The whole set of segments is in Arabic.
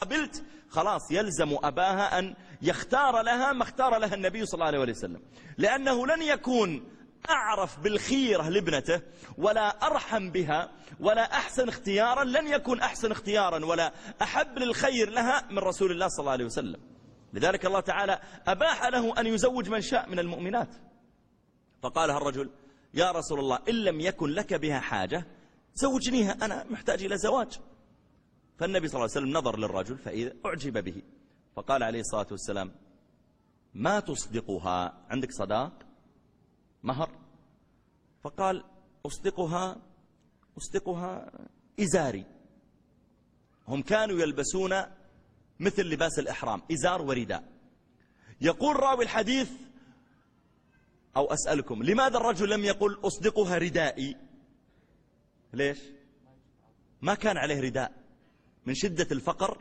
قبلت خلاص يلزم أباها أن يختار لها ما اختار لها النبي صلى الله عليه وسلم. لأنه لن يكون أعرف بالخيرة لابنته ولا أرحم بها ولا أحسن اختيارا لن يكون أحسن اختيارا ولا أحب للخير لها من رسول الله صلى الله عليه وسلم. لذلك الله تعالى أباح له أن يزوج من شاء من المؤمنات. فقالها الرجل يا رسول الله إن لم يكن لك بها حاجة زوجنيها أنا محتاج إلى زواج. فالنبي صلى الله عليه وسلم نظر للرجل فإذا أعجب به فقال عليه الصلاة والسلام ما تصدقها؟ عندك صداق؟ مهر. فقال أصدقها أصدقها إزاري. هم كانوا يلبسون مثل لباس الإحرام إزار ورداء يقول راوي الحديث أو أسألكم لماذا الرجل لم يقل أصدقها ردائي؟ ليش؟ ما كان عليه رداء. من شدة الفقر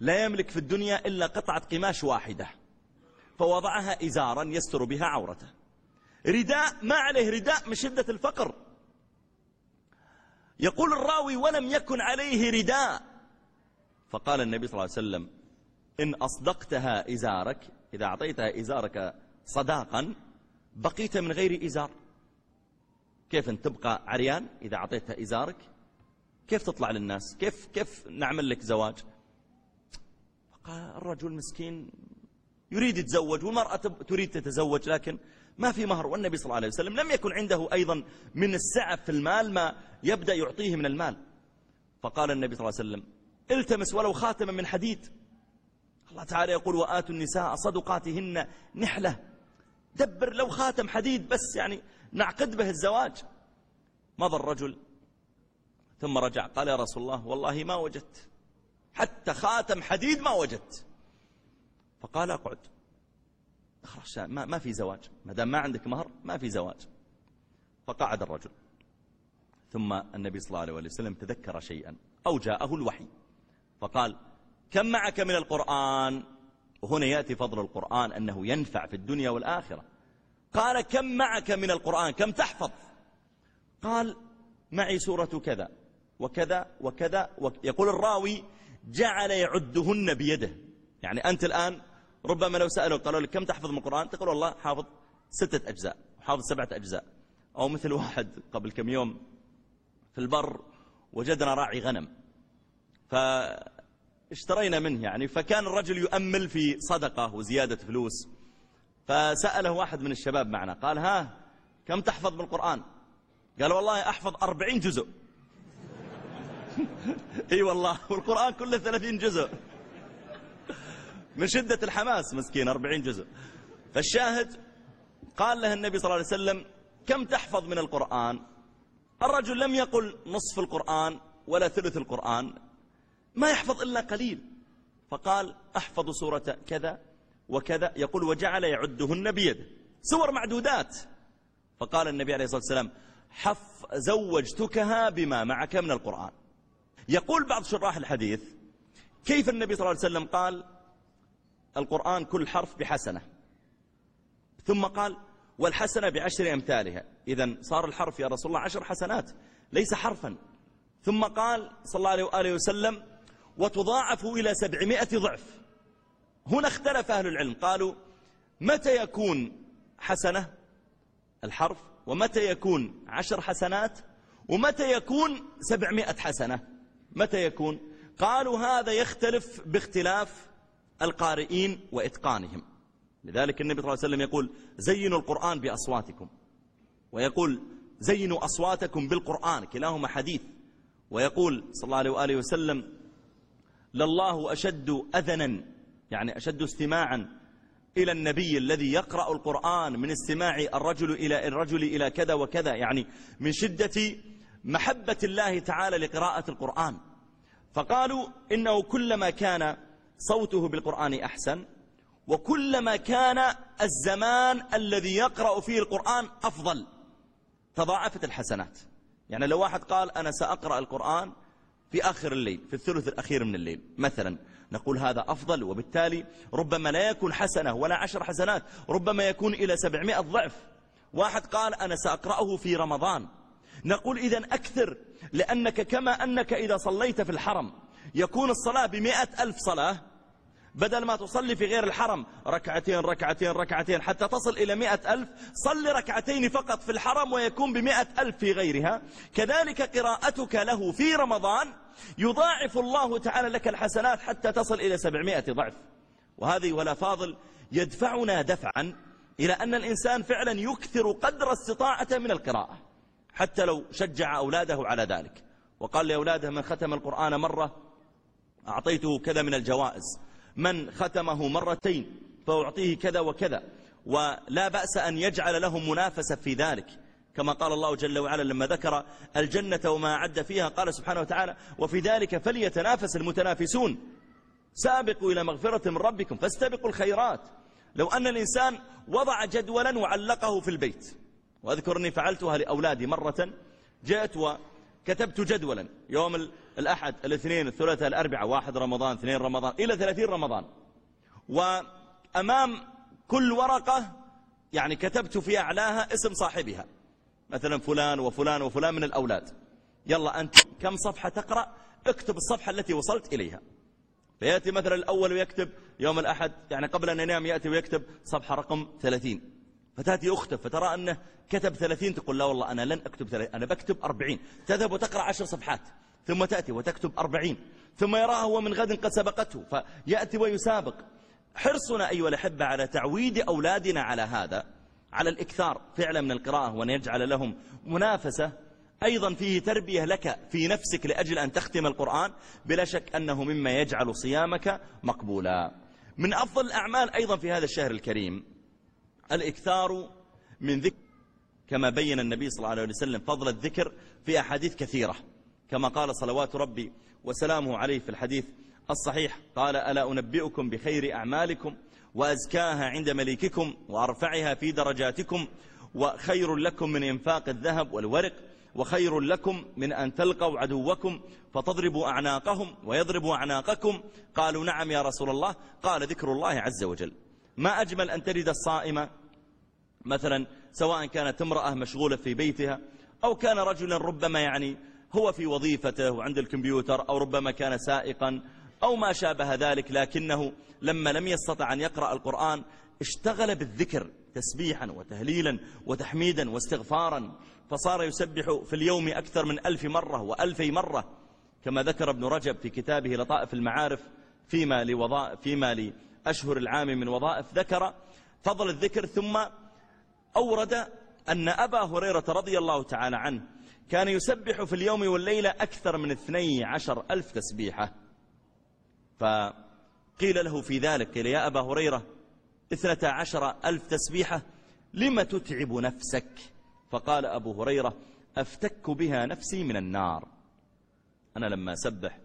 لا يملك في الدنيا إلا قطعة قماش واحدة فوضعها إزارا يستر بها عورته. رداء ما عليه رداء من شدة الفقر. يقول الراوي ولم يكن عليه رداء. فقال النبي صلى الله عليه وسلم إن أصدقتها إزارك إذا أعطيتها إزارك صداقا بقيت من غير إزار. كيف أن تبقى عريان؟ إذا أعطيتها إزارك كيف تطلع للناس؟ كيف, كيف نعمل لك زواج؟ الرجل مسكين يريد يتزوج والمرأة تريد تتزوج لكن ما في مهر. والنبي صلى الله عليه وسلم لم يكن عنده أيضا من السعة في المال ما يبدأ يعطيه من المال. فقال النبي صلى الله عليه وسلم التمس ولو خاتما من حديد. الله تعالى يقول وآتوا النساء صدقاتهن نحلة. دبر لو خاتم حديد بس يعني نعقد به الزواج. مضى الرجل ثم رجع قال يا رسول الله والله ما وجدت. حتى خاتم حديد ما وجدت. فقال اقعد. خلاص ما, ما في زواج. ما دام ما عندك مهر ما في زواج. فقعد الرجل. ثم النبي صلى الله عليه وسلم تذكر شيئا أو جاءه الوحي. فقال كم معك من القرآن؟ وهنا يأتي فضل القرآن أنه ينفع في الدنيا والآخرة. قال كم معك من القرآن؟ كم تحفظ؟ قال معي سورة كذا. وكذا وكذا يقول الراوي جعل يعدهن بيده. يعني أنت الآن ربما لو سألوا قالوا لك كم تحفظ من القرآن؟ تقول والله حافظ ستة أجزاء حافظ سبعة أجزاء. أو مثل واحد قبل كم يوم في البر وجدنا راعي غنم. فاشترينا منه يعني فكان الرجل يؤمل في صدقة وزيادة فلوس. فسأله واحد من الشباب معنا قال ها كم تحفظ من القرآن؟ قال والله أحفظ أربعين جزء. اي والله والقرآن كله ثلاثين جزء. من شدة الحماس مسكين أربعين جزء. فالشاهد قال له النبي صلى الله عليه وسلم كم تحفظ من القرآن؟ الرجل لم يقل نصف القرآن ولا ثلث القرآن. ما يحفظ إلا قليل. فقال أحفظ سورة كذا وكذا. يقول وجعل يعدهن بيده سور معدودات. فقال النبي عليه الصلاة والسلام حف زوجتكها بما معك من القرآن. يقول بعض شراح الحديث كيف النبي صلى الله عليه وسلم قال القرآن كل حرف بحسنة؟ ثم قال والحسنة بعشر أمثالها. إذا صار الحرف يا رسول الله عشر حسنات ليس حرفا. ثم قال صلى الله عليه وآله وسلم وتضاعف إلى سبعمائة ضعف. هنا اختلف أهل العلم قالوا متى يكون حسنة الحرف؟ ومتى يكون عشر حسنات؟ ومتى يكون سبعمائة حسنة؟ متى يكون؟ قالوا هذا يختلف باختلاف القارئين وإتقانهم. لذلك النبي صلى الله عليه وسلم يقول زينوا القرآن بأصواتكم. ويقول زينوا أصواتكم بالقرآن. كلاهما حديث. ويقول صلى الله عليه وآله وسلم لله أشد أذنا يعني أشد استماعا إلى النبي الذي يقرأ القرآن من استماع الرجل إلى الرجل إلى كذا وكذا. يعني من شدة محبة الله تعالى لقراءة القرآن. فقالوا إنه كلما كان صوته بالقرآن أحسن وكلما كان الزمان الذي يقرأ فيه القرآن أفضل. تضاعفت الحسنات. يعني لو واحد قال أنا سأقرأ القرآن في آخر الليل في الثلث الأخير من الليل مثلا نقول هذا أفضل وبالتالي ربما لا يكون حسنة ولا عشر حسنات ربما يكون إلى سبعمائة ضعف. واحد قال أنا سأقرأه في رمضان. نقول إذا أكثر لأنك كما أنك إذا صليت في الحرم يكون الصلاة بمئة ألف صلاة بدل ما تصلي في غير الحرم ركعتين ركعتين ركعتين حتى تصل إلى مئة ألف صل ركعتين فقط في الحرم ويكون بمئة ألف في غيرها. كذلك قراءتك له في رمضان يضاعف الله تعالى لك الحسنات حتى تصل إلى سبعمائة ضعف. وهذه ولا فاضل يدفعنا دفعا إلى أن الإنسان فعلا يكثر قدر استطاعة من القراءة. حتى لو شجع أولاده على ذلك. وقال لأولاده من ختم القرآن مرة أعطيته كذا من الجوائز. من ختمه مرتين فأعطيه كذا وكذا. ولا بأس أن يجعل لهم منافسة في ذلك. كما قال الله جل وعلا لما ذكر الجنة وما عد فيها قال سبحانه وتعالى وفي ذلك فليتنافس المتنافسون. سابقوا إلى مغفرة من ربكم فاستبقوا الخيرات. لو أن الإنسان وضع جدولا وعلقه في البيت. وأذكرني فعلتها لأولادي مرة جاءت وكتبت جدولا. يوم الأحد الاثنين الثلاثاء الأربعاء واحد رمضان اثنين رمضان إلى ثلاثين رمضان. وأمام كل ورقة يعني كتبت في أعلاها اسم صاحبها. مثلا فلان وفلان وفلان من الأولاد. يلا أنت كم صفحة تقرأ؟ اكتب الصفحة التي وصلت إليها. فيأتي مثلا الأول ويكتب يوم الأحد يعني قبل أن ينام يأتي ويكتب صفحة رقم 30 فتأتي أخته فترى أنه كتب 30 تقول لا والله أنا لن أكتب 30 أنا بكتب 40 تذهب وتقرأ عشر صفحات ثم تأتي وتكتب 40 ثم يراها هو من غد قد سبقته فيأتي ويسابق. حرصنا أيها الأحبة على تعويد أولادنا على هذا على الإكثار فعلا من القراءة وأن يجعل لهم منافسة. أيضا فيه تربية لك في نفسك لأجل أن تختم القرآن. بلا شك أنه مما يجعل صيامك مقبولا. من أفضل الأعمال أيضا في هذا الشهر الكريم الإكثار من ذكر كما بين النبي صلى الله عليه وسلم فضل الذكر في أحاديث كثيرة كما قال صلوات ربي وسلامه عليه في الحديث الصحيح قال ألا أنبئكم بخير أعمالكم وأزكاها عند مليككم وأرفعها في درجاتكم وخير لكم من إنفاق الذهب والورق وخير لكم من أن تلقوا عدوكم فتضربوا أعناقهم ويضربوا أعناقكم. قالوا نعم يا رسول الله. قال ذكر الله عز وجل. ما أجمل أن تجد الصائمة؟ مثلا سواء كانت امرأة مشغولة في بيتها أو كان رجلا ربما يعني هو في وظيفته وعند الكمبيوتر أو ربما كان سائقا أو ما شابه ذلك لكنه لما لم يستطع أن يقرأ القرآن اشتغل بالذكر تسبيحا وتهليلا وتحميدا واستغفارا فصار يسبح في اليوم أكثر من ألف مرة وألفي مرة كما ذكر ابن رجب في كتابه لطائف المعارف فيما, لوظائف فيما لأشهر العام من وظائف ذكر فضل الذكر ثم أورد أن أبا هريرة رضي الله تعالى عنه كان يسبح في اليوم والليلة أكثر من اثني عشر ألف تسبيحة. فقيل له في ذلك قيل يا أبا هريرة اثنتا عشر ألف تسبيحة لم تتعب نفسك؟ فقال أبو هريرة أفتك بها نفسي من النار. أنا لما أسبح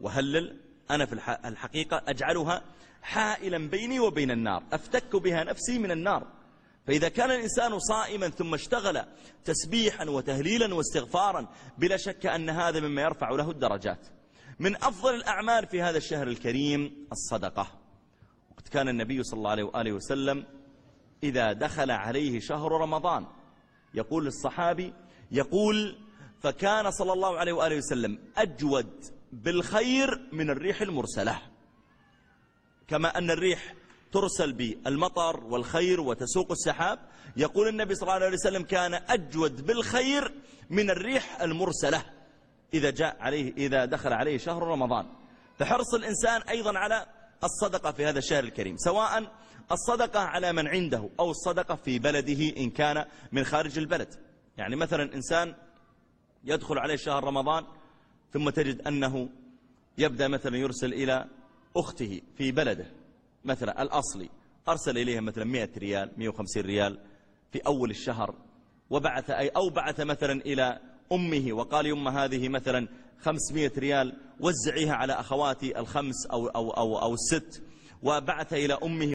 وهلل أنا في الحقيقة أجعلها حائلا بيني وبين النار أفتك بها نفسي من النار. فإذا كان الإنسان صائما ثم اشتغل تسبيحا وتهليلا واستغفارا بلا شك أن هذا مما يرفع له الدرجات. من أفضل الأعمال في هذا الشهر الكريم الصدقة. وقد كان النبي صلى الله عليه وآله وسلم إذا دخل عليه شهر رمضان يقول الصحابي يقول فكان صلى الله عليه وآله وسلم أجود بالخير من الريح المرسلة. كما أن الريح ترسل بالمطر والخير وتسوق السحاب. يقول النبي صلى الله عليه وسلم كان أجود بالخير من الريح المرسلة. إذا جاء عليه إذا دخل عليه شهر رمضان. فحرص الإنسان أيضا على الصدقة في هذا الشهر الكريم سواء الصدقة على من عنده أو الصدقة في بلده إن كان من خارج البلد. يعني مثلا إنسان يدخل عليه شهر رمضان ثم تجد أنه يبدأ مثلا يرسل إلى أخته في بلده. مثلا الأصلي أرسل إليها مثلا 100 ريال 150 ريال في أول الشهر وبعث أي أو بعث مثلا إلى أمه وقال يم هذه مثلا 500 ريال وزعيها على أخواتي الخمس أو, أو, أو, أو الست وبعث إلى أمه